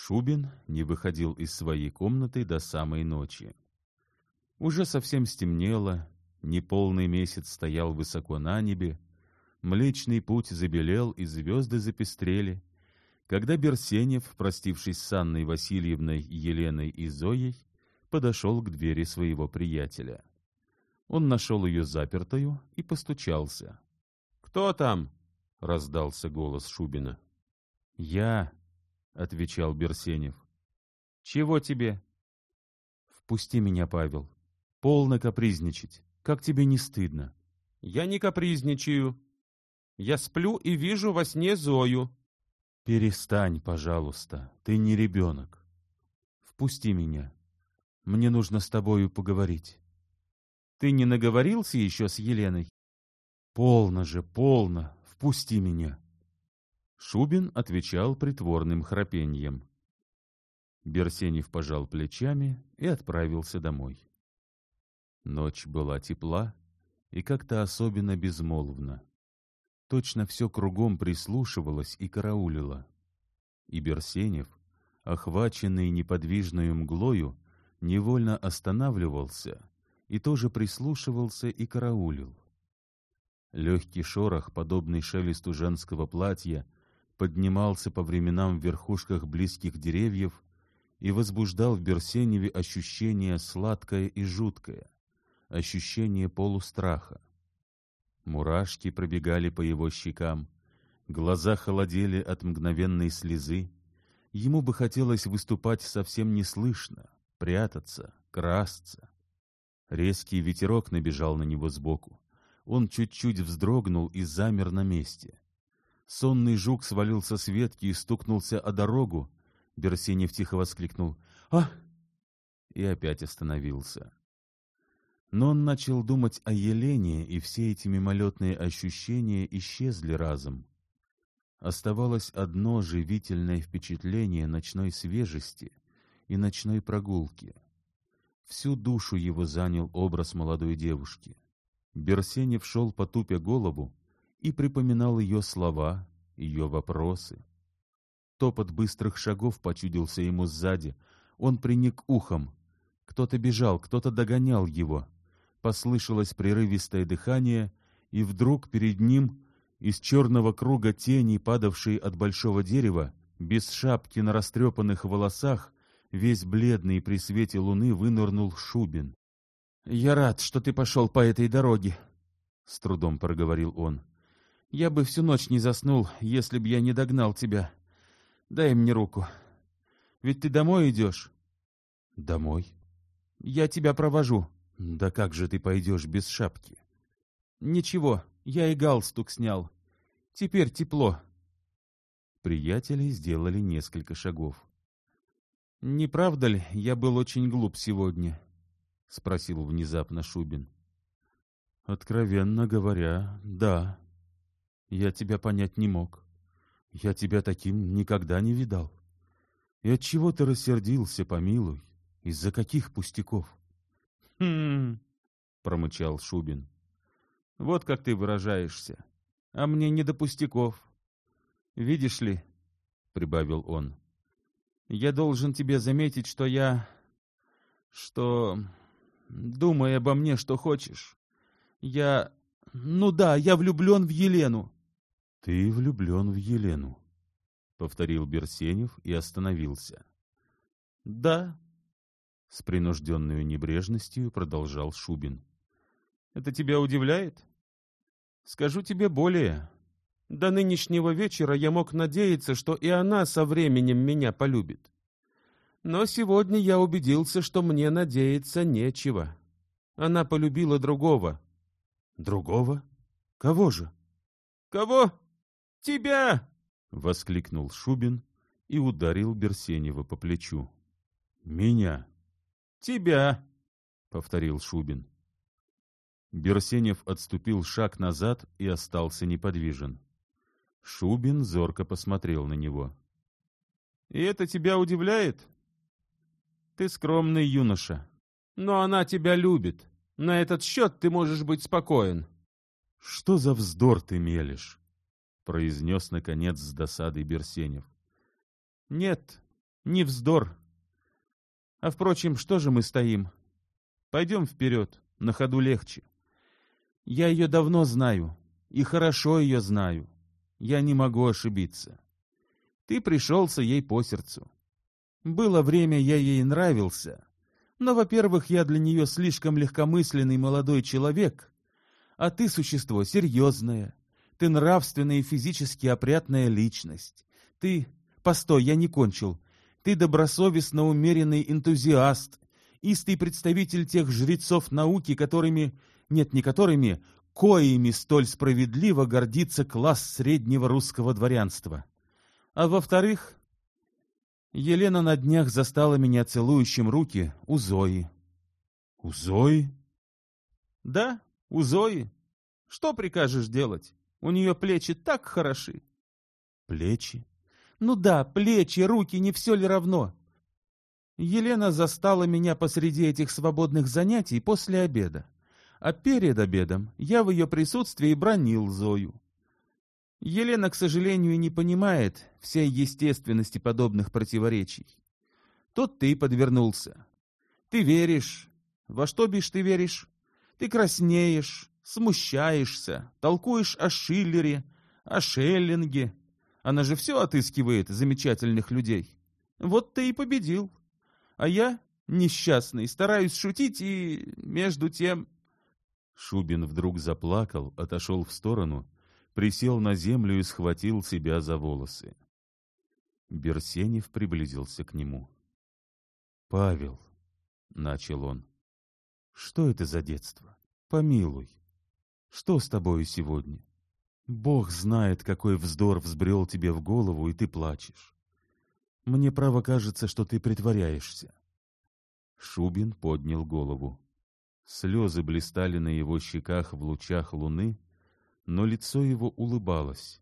Шубин не выходил из своей комнаты до самой ночи. Уже совсем стемнело, неполный месяц стоял высоко на небе, Млечный путь забелел, и звезды запестрели, когда Берсенев, простившись с Анной Васильевной, Еленой и Зоей, подошел к двери своего приятеля. Он нашел ее запертою и постучался. — Кто там? — раздался голос Шубина. — Я, — отвечал Берсенев. — Чего тебе? — Впусти меня, Павел. Полно капризничать. Как тебе не стыдно? — Я не капризничаю. Я сплю и вижу во сне Зою. — Перестань, пожалуйста. Ты не ребенок. Впусти меня. Мне нужно с тобою поговорить. Ты не наговорился еще с Еленой? Полно же, полно. Впусти меня. Шубин отвечал притворным храпеньем. Берсенев пожал плечами и отправился домой. Ночь была тепла и как-то особенно безмолвна. Точно все кругом прислушивалось и караулило. И Берсенев, охваченный неподвижной мглою, невольно останавливался и тоже прислушивался и караулил. Легкий шорох, подобный шелесту женского платья, поднимался по временам в верхушках близких деревьев и возбуждал в Берсеневе ощущение сладкое и жуткое, ощущение полустраха. Мурашки пробегали по его щекам, глаза холодели от мгновенной слезы. Ему бы хотелось выступать совсем неслышно, прятаться, красться. Резкий ветерок набежал на него сбоку. Он чуть-чуть вздрогнул и замер на месте. Сонный жук свалился с ветки и стукнулся о дорогу. Берсенев тихо воскликнул «А!» и опять остановился. Но он начал думать о Елене, и все эти мимолетные ощущения исчезли разом. Оставалось одно живительное впечатление ночной свежести и ночной прогулки. Всю душу его занял образ молодой девушки. Берсенев шел потупя голову и припоминал ее слова, ее вопросы. Топот быстрых шагов почудился ему сзади. Он приник ухом. Кто-то бежал, кто-то догонял его. Послышалось прерывистое дыхание, и вдруг перед ним из черного круга тени, падавшей от большого дерева, без шапки на растрепанных волосах, Весь бледный при свете луны вынырнул Шубин. — Я рад, что ты пошел по этой дороге, — с трудом проговорил он. — Я бы всю ночь не заснул, если б я не догнал тебя. Дай мне руку. Ведь ты домой идешь? — Домой? — Я тебя провожу. — Да как же ты пойдешь без шапки? — Ничего, я и галстук снял. Теперь тепло. Приятели сделали несколько шагов. — Не правда ли, я был очень глуп сегодня? — спросил внезапно Шубин. — Откровенно говоря, да. Я тебя понять не мог. Я тебя таким никогда не видал. И от чего ты рассердился, помилуй? Из-за каких пустяков? — Хм, — промычал Шубин. — Вот как ты выражаешься. А мне не до пустяков. Видишь ли, — прибавил он, — я должен тебе заметить, что я... что... Думай обо мне, что хочешь. Я... Ну да, я влюблен в Елену. — Ты влюблен в Елену, — повторил Берсенев и остановился. — Да, — с принужденной небрежностью продолжал Шубин. — Это тебя удивляет? Скажу тебе более. До нынешнего вечера я мог надеяться, что и она со временем меня полюбит. Но сегодня я убедился, что мне надеяться нечего. Она полюбила другого. Другого? Кого же? Кого? Тебя! воскликнул Шубин и ударил Берсенева по плечу. Меня. Тебя, повторил Шубин. Берсенев отступил шаг назад и остался неподвижен. Шубин зорко посмотрел на него. — И это тебя удивляет? Ты скромный юноша. Но она тебя любит. На этот счет ты можешь быть спокоен. — Что за вздор ты мелешь? — произнес, наконец, с досадой Берсенев. — Нет, Не вздор. А впрочем, что же мы стоим? Пойдем вперед, на ходу легче. Я ее давно знаю, и хорошо ее знаю. Я не могу ошибиться. Ты пришелся ей по сердцу. Было время, я ей нравился. Но, во-первых, я для нее слишком легкомысленный молодой человек, а ты существо серьезное. Ты нравственная и физически опрятная личность. Ты... Постой, я не кончил. Ты добросовестно умеренный энтузиаст, истый представитель тех жрецов науки, которыми... Нет, не которыми, коими столь справедливо гордится класс среднего русского дворянства. А во-вторых, Елена на днях застала меня целующим руки у Зои. — У Зои? — Да, у Зои. Что прикажешь делать? У нее плечи так хороши. — Плечи? Ну да, плечи, руки, не все ли равно? Елена застала меня посреди этих свободных занятий после обеда. А перед обедом я в ее присутствии бронил Зою. Елена, к сожалению, не понимает всей естественности подобных противоречий. Тут ты подвернулся. Ты веришь. Во что бишь ты веришь? Ты краснеешь, смущаешься, толкуешь о Шиллере, о Шеллинге. Она же все отыскивает замечательных людей. Вот ты и победил. А я, несчастный, стараюсь шутить и, между тем... Шубин вдруг заплакал, отошел в сторону присел на землю и схватил себя за волосы. Берсенев приблизился к нему. — Павел, — начал он, — что это за детство? Помилуй. Что с тобою сегодня? Бог знает, какой вздор взбрел тебе в голову, и ты плачешь. Мне право кажется, что ты притворяешься. Шубин поднял голову. Слезы блистали на его щеках в лучах луны, но лицо его улыбалось.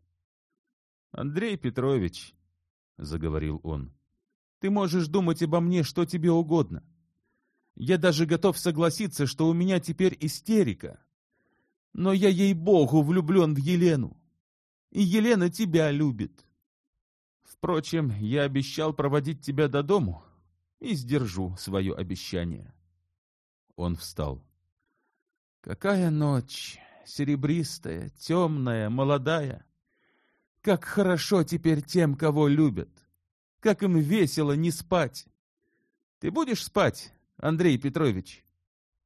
— Андрей Петрович, — заговорил он, — ты можешь думать обо мне что тебе угодно. Я даже готов согласиться, что у меня теперь истерика. Но я, ей-богу, влюблен в Елену. И Елена тебя любит. Впрочем, я обещал проводить тебя до дому и сдержу свое обещание. Он встал. — Какая ночь! серебристая, темная, молодая. Как хорошо теперь тем, кого любят. Как им весело не спать. Ты будешь спать, Андрей Петрович?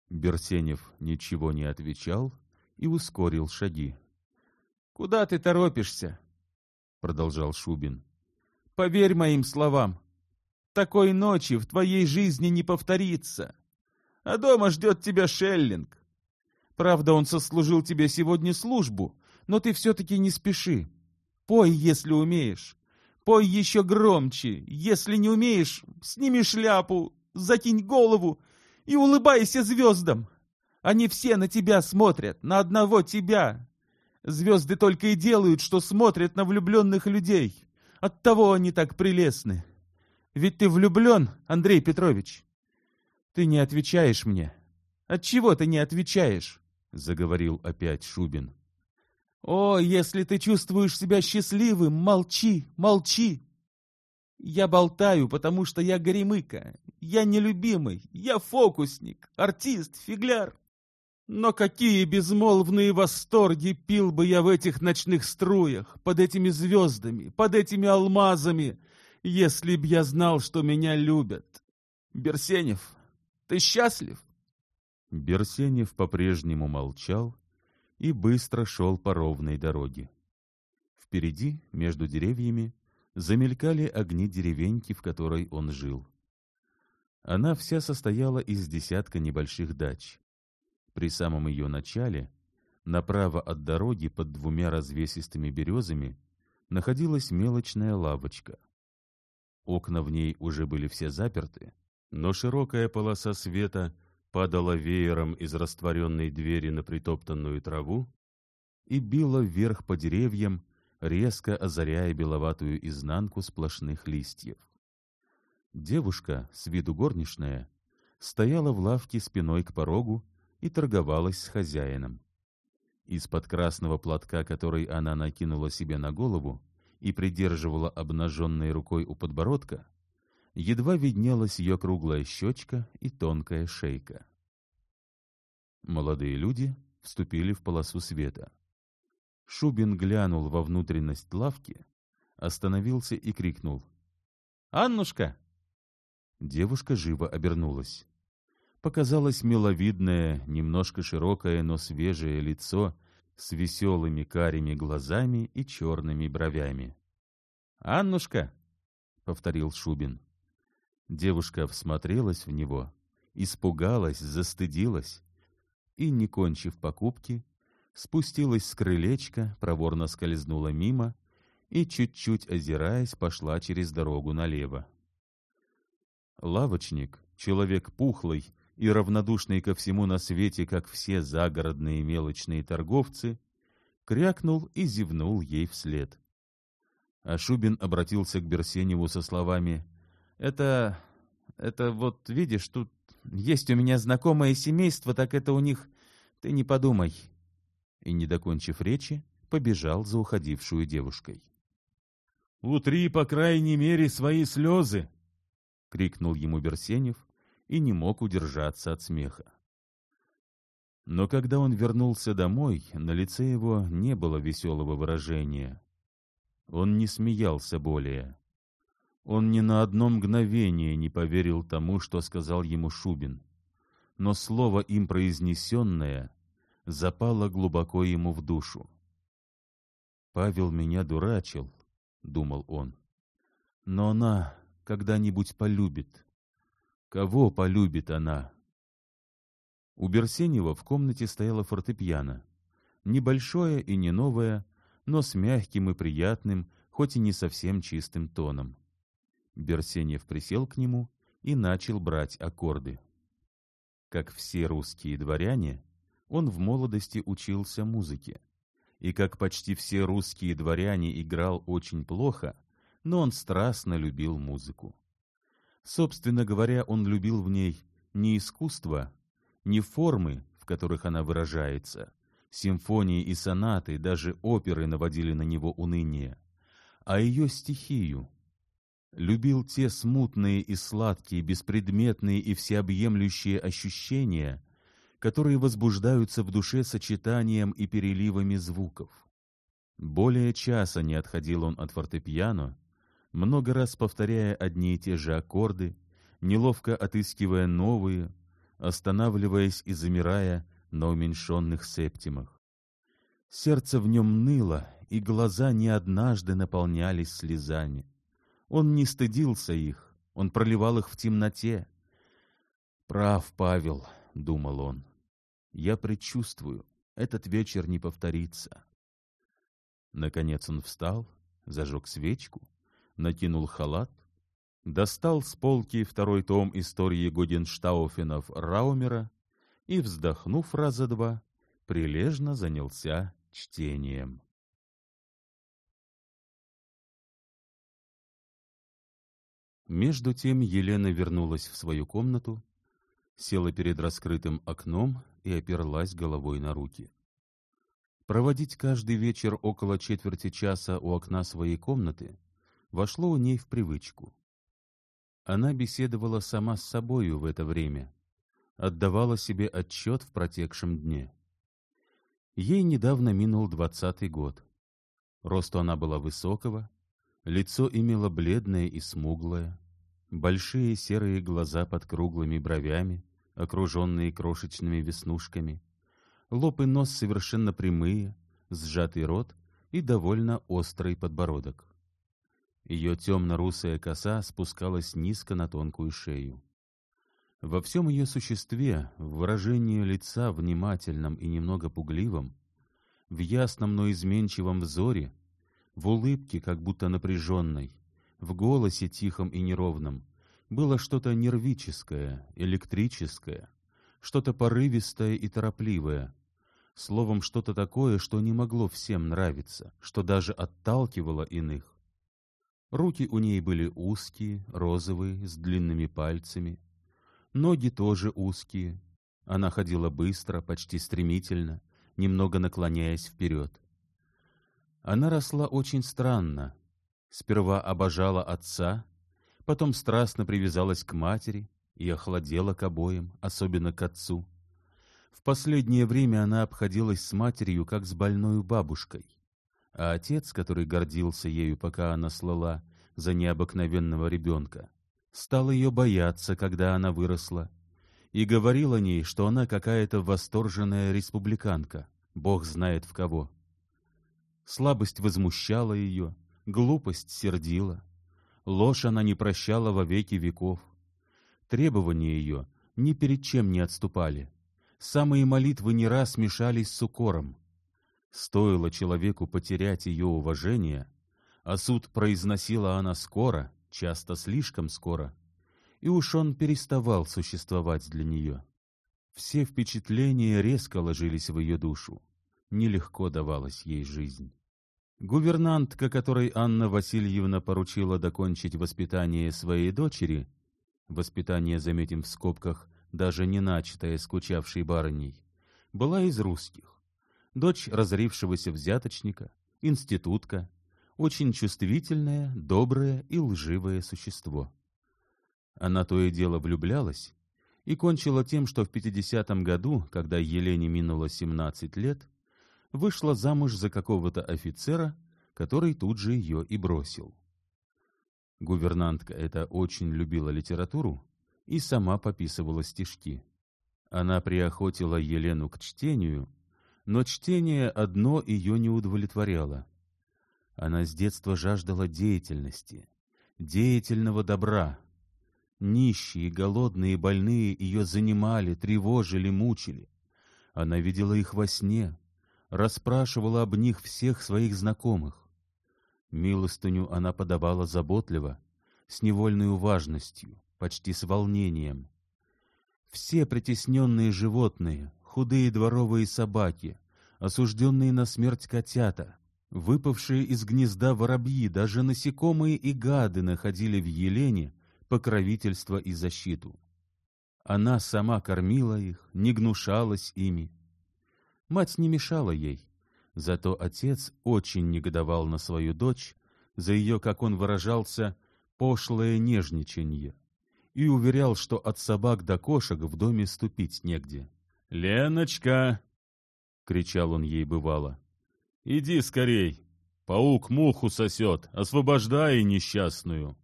Берсенев ничего не отвечал и ускорил шаги. — Куда ты торопишься? — продолжал Шубин. — Поверь моим словам. Такой ночи в твоей жизни не повторится. А дома ждет тебя Шеллинг. Правда, он сослужил тебе сегодня службу, но ты все-таки не спеши. Пой, если умеешь. Пой еще громче. Если не умеешь, сними шляпу, закинь голову и улыбайся звездам. Они все на тебя смотрят, на одного тебя. Звезды только и делают, что смотрят на влюбленных людей. Оттого они так прелестны. Ведь ты влюблен, Андрей Петрович. Ты не отвечаешь мне. Отчего ты не отвечаешь? — заговорил опять Шубин. «О, если ты чувствуешь себя счастливым, молчи, молчи! Я болтаю, потому что я горемыка, я нелюбимый, я фокусник, артист, фигляр. Но какие безмолвные восторги пил бы я в этих ночных струях, под этими звездами, под этими алмазами, если б я знал, что меня любят. Берсенев, ты счастлив?» Берсенев по-прежнему молчал и быстро шел по ровной дороге. Впереди, между деревьями, замелькали огни деревеньки, в которой он жил. Она вся состояла из десятка небольших дач. При самом ее начале, направо от дороги под двумя развесистыми березами, находилась мелочная лавочка. Окна в ней уже были все заперты, но широкая полоса света — падала веером из растворенной двери на притоптанную траву и била вверх по деревьям, резко озаряя беловатую изнанку сплошных листьев. Девушка, с виду горничная, стояла в лавке спиной к порогу и торговалась с хозяином. Из-под красного платка, который она накинула себе на голову и придерживала обнаженной рукой у подбородка, едва виднелась ее круглая щечка и тонкая шейка. Молодые люди вступили в полосу света. Шубин глянул во внутренность лавки, остановился и крикнул. «Аннушка!» Девушка живо обернулась. Показалось миловидное, немножко широкое, но свежее лицо с веселыми карими глазами и черными бровями. «Аннушка!» — повторил Шубин. Девушка всмотрелась в него, испугалась, застыдилась и, не кончив покупки, спустилась с крылечка, проворно скользнула мимо и, чуть-чуть озираясь, пошла через дорогу налево. Лавочник, человек пухлый и равнодушный ко всему на свете, как все загородные мелочные торговцы, крякнул и зевнул ей вслед. А Шубин обратился к Берсеневу со словами «Это... это вот, видишь, тут есть у меня знакомое семейство, так это у них... Ты не подумай». И, не докончив речи, побежал за уходившую девушкой. «Утри, по крайней мере, свои слезы!» — крикнул ему Берсенев и не мог удержаться от смеха. Но когда он вернулся домой, на лице его не было веселого выражения. Он не смеялся более. Он ни на одно мгновение не поверил тому, что сказал ему Шубин. Но слово им произнесенное запало глубоко ему в душу. «Павел меня дурачил», — думал он. «Но она когда-нибудь полюбит. Кого полюбит она? У Берсенева в комнате стояла фортепиано. Небольшое и не новое, но с мягким и приятным, хоть и не совсем чистым тоном. Берсенев присел к нему и начал брать аккорды. Как все русские дворяне, он в молодости учился музыке. И как почти все русские дворяне играл очень плохо, но он страстно любил музыку. Собственно говоря, он любил в ней не искусство, не формы, в которых она выражается, симфонии и сонаты, даже оперы наводили на него уныние, а ее стихию. Любил те смутные и сладкие, беспредметные и всеобъемлющие ощущения, которые возбуждаются в душе сочетанием и переливами звуков. Более часа не отходил он от фортепиано, много раз повторяя одни и те же аккорды, неловко отыскивая новые, останавливаясь и замирая на уменьшенных септимах. Сердце в нем ныло, и глаза не однажды наполнялись слезами. Он не стыдился их, он проливал их в темноте. «Прав, Павел», — думал он, — «я предчувствую, этот вечер не повторится». Наконец он встал, зажег свечку накинул халат, достал с полки второй том истории Годенштауфенов Раумера и, вздохнув раза два, прилежно занялся чтением. Между тем Елена вернулась в свою комнату, села перед раскрытым окном и оперлась головой на руки. Проводить каждый вечер около четверти часа у окна своей комнаты — вошло у ней в привычку. Она беседовала сама с собою в это время, отдавала себе отчет в протекшем дне. Ей недавно минул двадцатый год. Росту она была высокого, лицо имело бледное и смуглое, большие серые глаза под круглыми бровями, окруженные крошечными веснушками, лоб и нос совершенно прямые, сжатый рот и довольно острый подбородок. Ее темно-русая коса спускалась низко на тонкую шею. Во всем ее существе, в выражении лица внимательном и немного пугливом, в ясном, но изменчивом взоре, в улыбке, как будто напряженной, в голосе тихом и неровном, было что-то нервическое, электрическое, что-то порывистое и торопливое, словом, что-то такое, что не могло всем нравиться, что даже отталкивало иных. Руки у ней были узкие, розовые, с длинными пальцами. Ноги тоже узкие. Она ходила быстро, почти стремительно, немного наклоняясь вперед. Она росла очень странно. Сперва обожала отца, потом страстно привязалась к матери и охладела к обоим, особенно к отцу. В последнее время она обходилась с матерью, как с больной бабушкой. А отец, который гордился ею, пока она слала за необыкновенного ребенка, стал ее бояться, когда она выросла, и говорил о ней, что она какая-то восторженная республиканка, бог знает в кого. Слабость возмущала ее, глупость сердила, ложь она не прощала во веки веков. Требования ее ни перед чем не отступали. Самые молитвы не раз мешались с укором. Стоило человеку потерять ее уважение, а суд произносила она скоро, часто слишком скоро, и уж он переставал существовать для нее. Все впечатления резко ложились в ее душу. Нелегко давалась ей жизнь. Гувернантка, которой Анна Васильевна поручила докончить воспитание своей дочери, воспитание, заметим в скобках, даже не начатое скучавшей барыней, была из русских. Дочь разорившегося взяточника, институтка, очень чувствительное, доброе и лживое существо. Она то и дело влюблялась и кончила тем, что в 50-м году, когда Елене минуло 17 лет, вышла замуж за какого-то офицера, который тут же ее и бросил. Гувернантка эта очень любила литературу и сама пописывала стишки. Она приохотила Елену к чтению, но чтение одно ее не удовлетворяло. Она с детства жаждала деятельности, деятельного добра. Нищие, голодные, больные ее занимали, тревожили, мучили. Она видела их во сне, расспрашивала об них всех своих знакомых. Милостыню она подавала заботливо, с невольной важностью, почти с волнением. Все притесненные животные, худые дворовые собаки, осужденные на смерть котята, выпавшие из гнезда воробьи, даже насекомые и гады находили в Елене покровительство и защиту. Она сама кормила их, не гнушалась ими, Мать не мешала ей, зато отец очень негодовал на свою дочь за ее, как он выражался, пошлое нежничанье и уверял, что от собак до кошек в доме ступить негде. «Леночка!» — кричал он ей бывало. «Иди скорей! Паук муху сосет, освобождай несчастную!»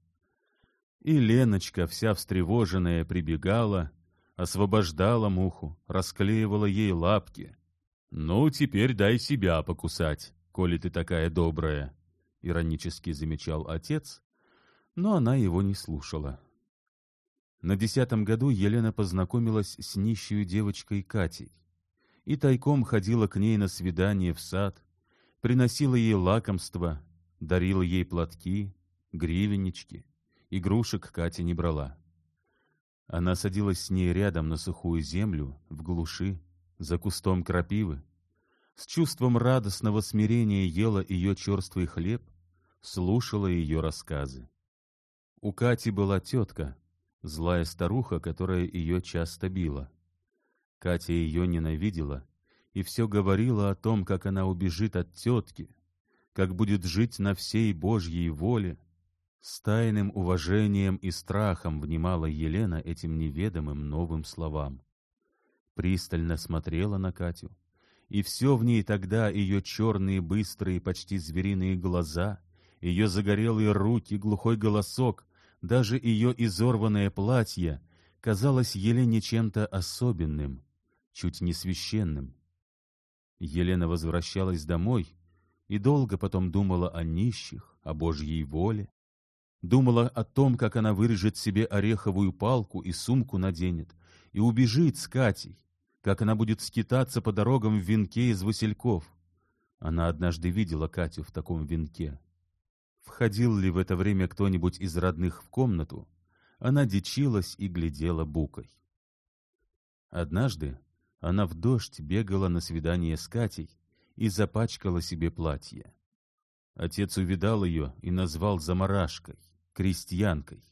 И Леночка, вся встревоженная, прибегала, освобождала муху, расклеивала ей лапки, «Ну, теперь дай себя покусать, коли ты такая добрая», — иронически замечал отец, но она его не слушала. На десятом году Елена познакомилась с нищей девочкой Катей и тайком ходила к ней на свидание в сад, приносила ей лакомства, дарила ей платки, гривеннички, игрушек Катя не брала. Она садилась с ней рядом на сухую землю, в глуши, за кустом крапивы, с чувством радостного смирения ела ее черствый хлеб, слушала ее рассказы. У Кати была тетка, злая старуха, которая ее часто била. Катя ее ненавидела и все говорила о том, как она убежит от тетки, как будет жить на всей Божьей воле. С тайным уважением и страхом внимала Елена этим неведомым новым словам пристально смотрела на Катю, и все в ней тогда ее черные, быстрые, почти звериные глаза, ее загорелые руки, глухой голосок, даже ее изорванное платье казалось Елене чем-то особенным, чуть не священным. Елена возвращалась домой и долго потом думала о нищих, о Божьей воле, думала о том, как она вырежет себе ореховую палку и сумку наденет, и убежит с Катей, как она будет скитаться по дорогам в венке из васильков. Она однажды видела Катю в таком венке. Входил ли в это время кто-нибудь из родных в комнату, она дичилась и глядела букой. Однажды она в дождь бегала на свидание с Катей и запачкала себе платье. Отец увидал ее и назвал заморашкой, крестьянкой.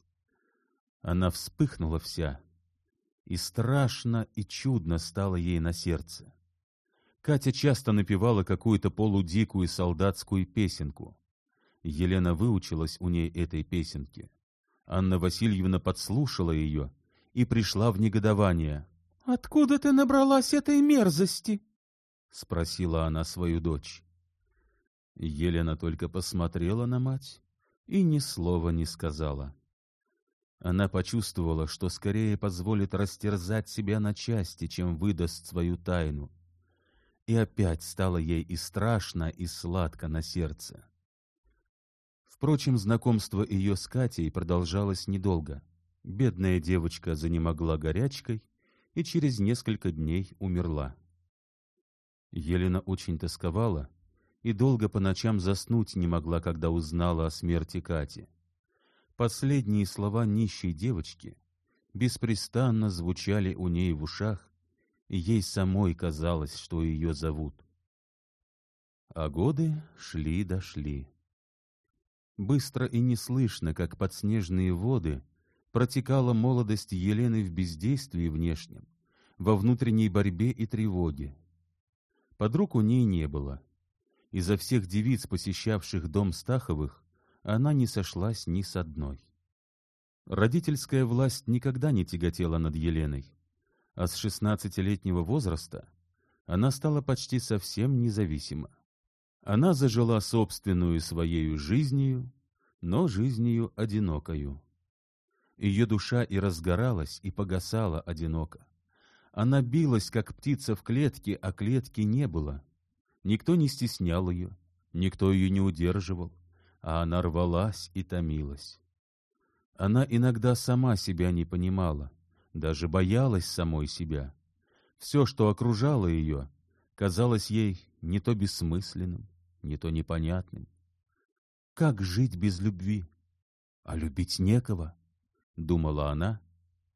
Она вспыхнула вся и страшно и чудно стало ей на сердце. Катя часто напевала какую-то полудикую солдатскую песенку. Елена выучилась у ней этой песенке. Анна Васильевна подслушала ее и пришла в негодование. — Откуда ты набралась этой мерзости? — спросила она свою дочь. Елена только посмотрела на мать и ни слова не сказала. Она почувствовала, что скорее позволит растерзать себя на части, чем выдаст свою тайну. И опять стало ей и страшно, и сладко на сердце. Впрочем, знакомство ее с Катей продолжалось недолго. Бедная девочка занемогла горячкой и через несколько дней умерла. Елена очень тосковала и долго по ночам заснуть не могла, когда узнала о смерти Кати. Последние слова нищей девочки беспрестанно звучали у ней в ушах, и ей самой казалось, что ее зовут. А годы шли-дошли. Быстро и неслышно, как под снежные воды, протекала молодость Елены в бездействии внешнем, во внутренней борьбе и тревоге. Подруг у ней не было. Изо всех девиц, посещавших дом Стаховых, она не сошлась ни с одной. Родительская власть никогда не тяготела над Еленой, а с шестнадцатилетнего возраста она стала почти совсем независима. Она зажила собственную своею жизнью, но жизнью одинокою. Ее душа и разгоралась, и погасала одиноко. Она билась, как птица в клетке, а клетки не было. Никто не стеснял ее, никто ее не удерживал а она рвалась и томилась. Она иногда сама себя не понимала, даже боялась самой себя. Все, что окружало ее, казалось ей не то бессмысленным, не то непонятным. Как жить без любви? А любить некого, — думала она,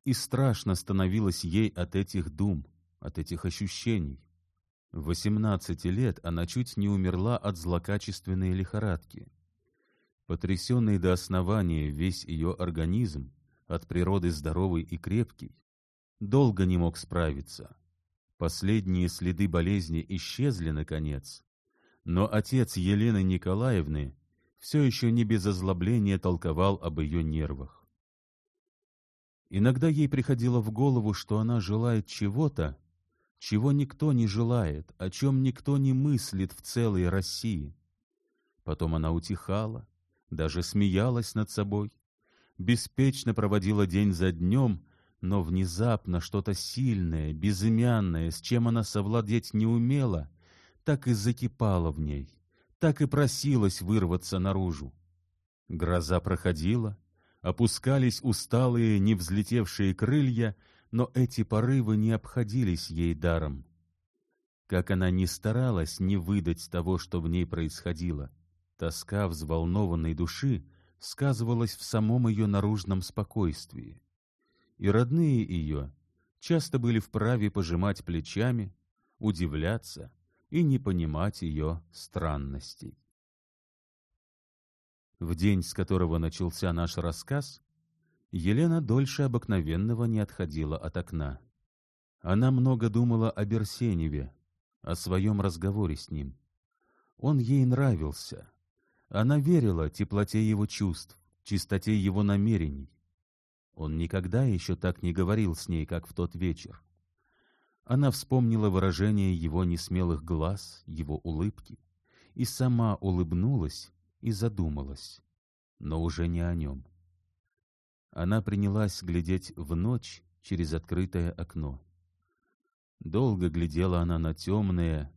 и страшно становилось ей от этих дум, от этих ощущений. В восемнадцати лет она чуть не умерла от злокачественной лихорадки. Потрясенный до основания весь ее организм, от природы здоровый и крепкий, долго не мог справиться. Последние следы болезни исчезли, наконец, но отец Елены Николаевны все еще не без озлобления толковал об ее нервах. Иногда ей приходило в голову, что она желает чего-то, чего никто не желает, о чем никто не мыслит в целой России. Потом она утихала, даже смеялась над собой, беспечно проводила день за днем, но внезапно что-то сильное, безымянное, с чем она совладеть не умела, так и закипало в ней, так и просилась вырваться наружу. Гроза проходила, опускались усталые, не взлетевшие крылья, но эти порывы не обходились ей даром. Как она ни старалась не выдать того, что в ней происходило, Тоска взволнованной души сказывалась в самом ее наружном спокойствии. И родные ее часто были вправе пожимать плечами, удивляться и не понимать ее странностей. В день, с которого начался наш рассказ, Елена дольше обыкновенного не отходила от окна. Она много думала о Берсеневе, о своем разговоре с ним. Он ей нравился, она верила теплоте его чувств, чистоте его намерений. Он никогда еще так не говорил с ней, как в тот вечер. Она вспомнила выражение его несмелых глаз, его улыбки, и сама улыбнулась и задумалась, но уже не о нем. Она принялась глядеть в ночь через открытое окно. Долго глядела она на темное,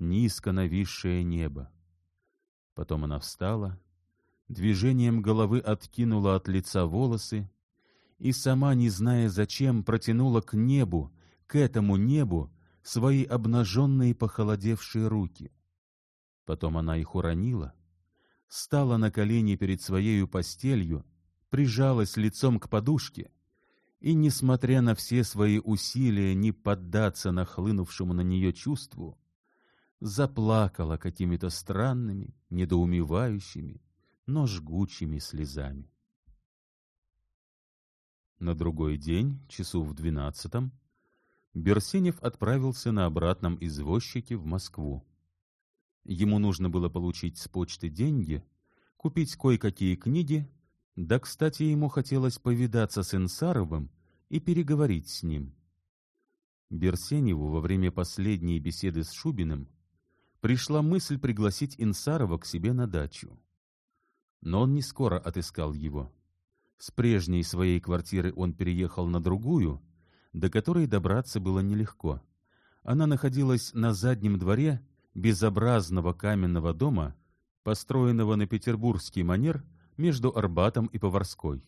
низко нависшее небо. Потом она встала, движением головы откинула от лица волосы и, сама не зная зачем, протянула к небу, к этому небу, свои обнаженные похолодевшие руки. Потом она их уронила, стала на колени перед своею постелью, прижалась лицом к подушке и, несмотря на все свои усилия не поддаться нахлынувшему на нее чувству, заплакала какими-то странными, недоумевающими, но жгучими слезами. На другой день, часу в двенадцатом, Берсенев отправился на обратном извозчике в Москву. Ему нужно было получить с почты деньги, купить кое-какие книги Да, кстати, ему хотелось повидаться с Инсаровым и переговорить с ним. Берсеневу во время последней беседы с Шубиным пришла мысль пригласить Инсарова к себе на дачу. Но он не скоро отыскал его. С прежней своей квартиры он переехал на другую, до которой добраться было нелегко. Она находилась на заднем дворе безобразного каменного дома, построенного на петербургский манер между Арбатом и Поварской.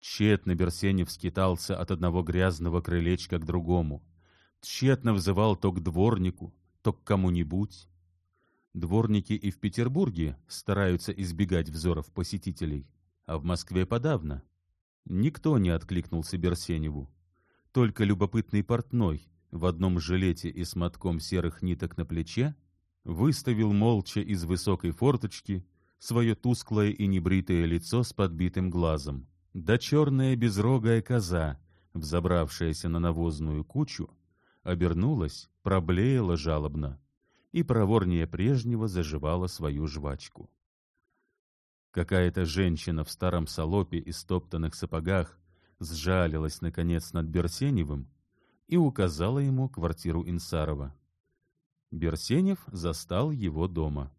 Тщетно Берсенев скитался от одного грязного крылечка к другому. Тщетно взывал то к дворнику, то к кому-нибудь. Дворники и в Петербурге стараются избегать взоров посетителей, а в Москве подавно. Никто не откликнулся Берсеневу. Только любопытный портной в одном жилете и с мотком серых ниток на плече выставил молча из высокой форточки свое тусклое и небритое лицо с подбитым глазом. Да черная безрогая коза, взобравшаяся на навозную кучу, обернулась, проблеяла жалобно и проворнее прежнего заживала свою жвачку. Какая-то женщина в старом салопе и стоптанных сапогах сжалилась, наконец, над Берсеневым и указала ему квартиру Инсарова. Берсенев застал его дома.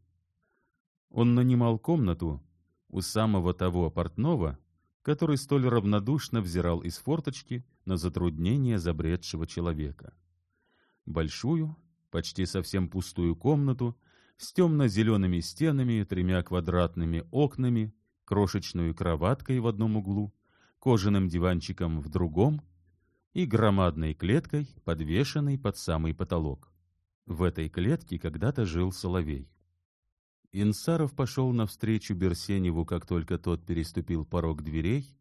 Он нанимал комнату у самого того портного, который столь равнодушно взирал из форточки на затруднения забредшего человека. Большую, почти совсем пустую комнату с темно-зелеными стенами, тремя квадратными окнами, крошечную кроваткой в одном углу, кожаным диванчиком в другом и громадной клеткой, подвешенной под самый потолок. В этой клетке когда-то жил Соловей. Инсаров пошел навстречу Берсеневу, как только тот переступил порог дверей,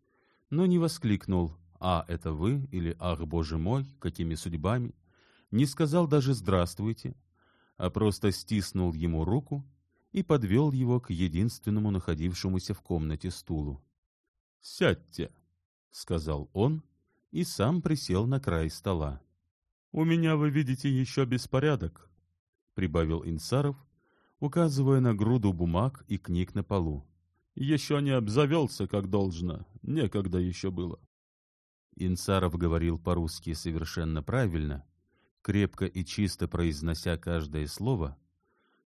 но не воскликнул «А, это вы?» или «Ах, боже мой, какими судьбами?» не сказал даже «здравствуйте», а просто стиснул ему руку и подвел его к единственному находившемуся в комнате стулу. «Сядьте», — сказал он и сам присел на край стола. «У меня, вы видите, еще беспорядок», — прибавил Инсаров, указывая на груду бумаг и книг на полу. «Еще не обзавелся, как должно, некогда еще было». Инсаров говорил по-русски совершенно правильно, крепко и чисто произнося каждое слово,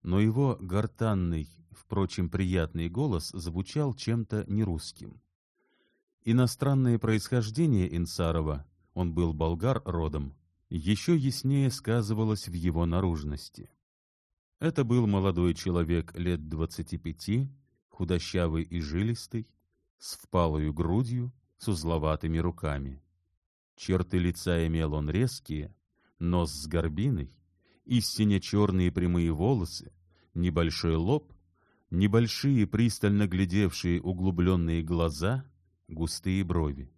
но его гортанный, впрочем, приятный голос звучал чем-то нерусским. Иностранное происхождение Инсарова, он был болгар родом, еще яснее сказывалось в его наружности. Это был молодой человек лет двадцати пяти, худощавый и жилистый, с впалою грудью, с узловатыми руками. Черты лица имел он резкие, нос с горбиной, истинно черные прямые волосы, небольшой лоб, небольшие пристально глядевшие углубленные глаза, густые брови.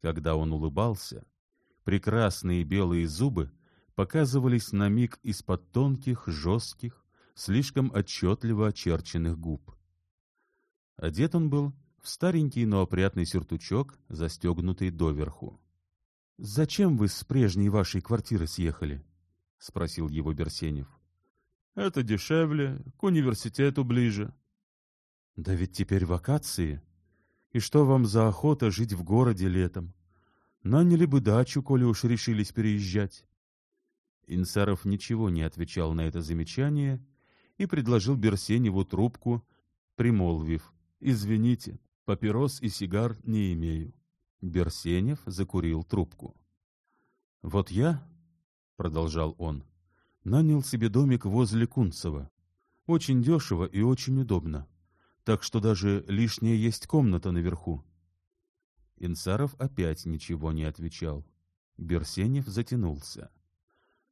Когда он улыбался, прекрасные белые зубы показывались на миг из-под тонких, жестких, слишком отчетливо очерченных губ. Одет он был в старенький, но опрятный сюртучок, застегнутый доверху. — Зачем вы с прежней вашей квартиры съехали? — спросил его Берсенев. — Это дешевле, к университету ближе. — Да ведь теперь вакации. И что вам за охота жить в городе летом? Наняли бы дачу, коли уж решились переезжать. Инсаров ничего не отвечал на это замечание и предложил Берсеневу трубку, примолвив «Извините, папирос и сигар не имею». Берсенев закурил трубку. «Вот я, — продолжал он, — нанял себе домик возле Кунцева. Очень дешево и очень удобно. Так что даже лишняя есть комната наверху». Инсаров опять ничего не отвечал. Берсенев затянулся.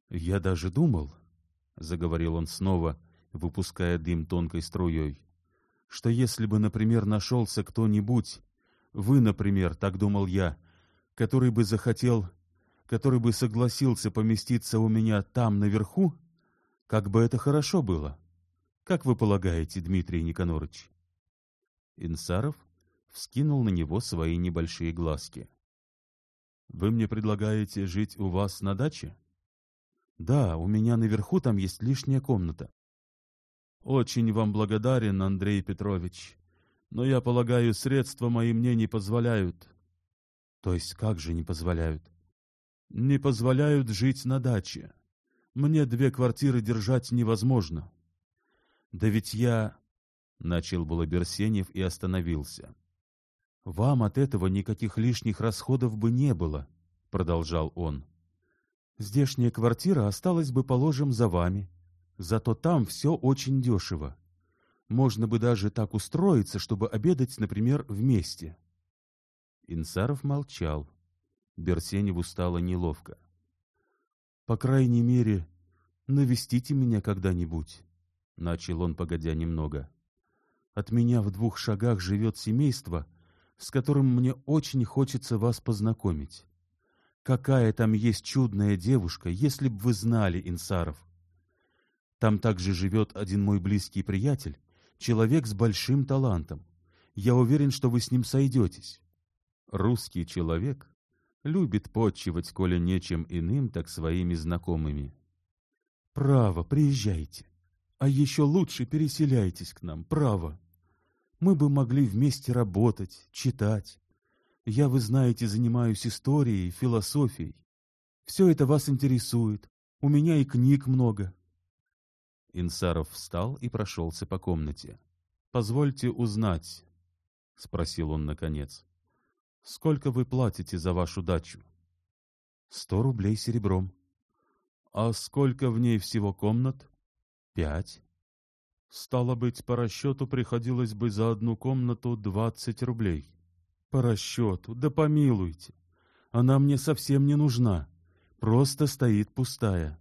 «Я даже думал, — заговорил он снова, выпуская дым тонкой струей, — что если бы, например, нашелся кто-нибудь, вы, например, так думал я, который бы захотел, который бы согласился поместиться у меня там наверху, как бы это хорошо было. Как вы полагаете, Дмитрий Никонорыч? Инсаров вскинул на него свои небольшие глазки. — Вы мне предлагаете жить у вас на даче? — Да, у меня наверху там есть лишняя комната. — Очень вам благодарен, Андрей Петрович Но я полагаю, средства мои мне не позволяют. То есть как же не позволяют? Не позволяют жить на даче. Мне две квартиры держать невозможно. Да ведь я... Начал было Берсенев и остановился. Вам от этого никаких лишних расходов бы не было, продолжал он. Здешняя квартира осталась бы, положим, за вами. Зато там все очень дешево. Можно бы даже так устроиться, чтобы обедать, например, вместе. Инсаров молчал. Берсеневу стало неловко. — По крайней мере, навестите меня когда-нибудь, — начал он, погодя немного. — От меня в двух шагах живет семейство, с которым мне очень хочется вас познакомить. Какая там есть чудная девушка, если б вы знали, Инсаров. Там также живет один мой близкий приятель, человек с большим талантом. Я уверен, что вы с ним сойдетесь. Русский человек любит подчивать, коли нечем иным, так своими знакомыми. Право, приезжайте. А еще лучше переселяйтесь к нам, право. Мы бы могли вместе работать, читать. Я, вы знаете, занимаюсь историей, философией. Все это вас интересует. У меня и книг много. Инсаров встал и прошелся по комнате. — Позвольте узнать, — спросил он наконец. — Сколько вы платите за вашу дачу? — Сто рублей серебром. — А сколько в ней всего комнат? — Пять. Стало быть, по расчету приходилось бы за одну комнату двадцать рублей. По расчету, да помилуйте. Она мне совсем не нужна. Просто стоит пустая.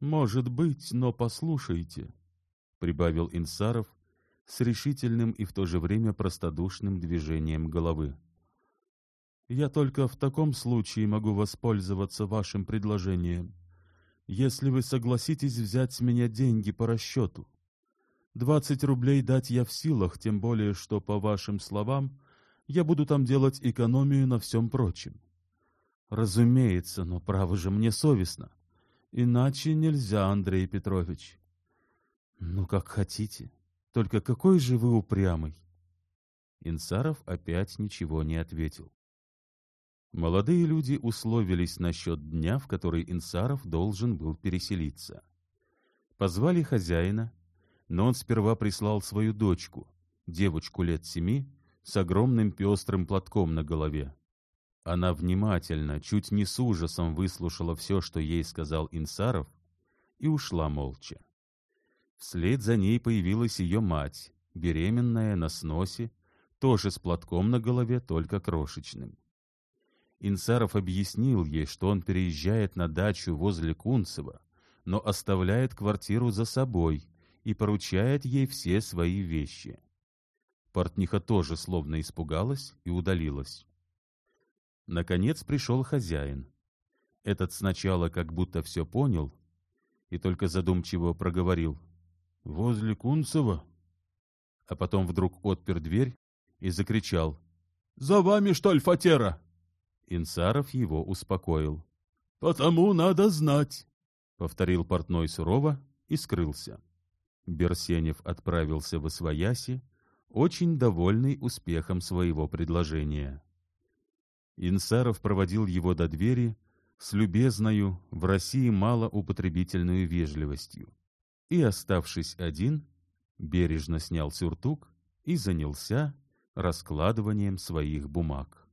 Может быть, но послушайте, — прибавил Инсаров с решительным и в то же время простодушным движением головы. Я только в таком случае могу воспользоваться вашим предложением, если вы согласитесь взять с меня деньги по расчету. Двадцать рублей дать я в силах, тем более, что, по вашим словам, я буду там делать экономию на всем прочем. Разумеется, но право же мне совестно. Иначе нельзя, Андрей Петрович. Ну, как хотите. Только какой же вы упрямый. Инсаров опять ничего не ответил. Молодые люди условились насчет дня, в который Инсаров должен был переселиться. Позвали хозяина, но он сперва прислал свою дочку, девочку лет семи, с огромным пестрым платком на голове. Она внимательно, чуть не с ужасом выслушала все, что ей сказал Инсаров, и ушла молча. Вслед за ней появилась ее мать, беременная, на сносе, тоже с платком на голове, только крошечным. Инсаров объяснил ей, что он переезжает на дачу возле Кунцева, но оставляет квартиру за собой и поручает ей все свои вещи. Портниха тоже словно испугалась и удалилась. Наконец пришел хозяин. Этот сначала как будто все понял и только задумчиво проговорил. — Возле Кунцева? А потом вдруг отпер дверь и закричал. — За вами, что ли, фатера? Инсаров его успокоил. — Потому надо знать, — повторил портной сурово и скрылся. Берсенев отправился в Освояси, очень довольный успехом своего предложения. Инсаров проводил его до двери с любезною, в России малоупотребительную вежливостью, и, оставшись один, бережно снял сюртук и занялся раскладыванием своих бумаг.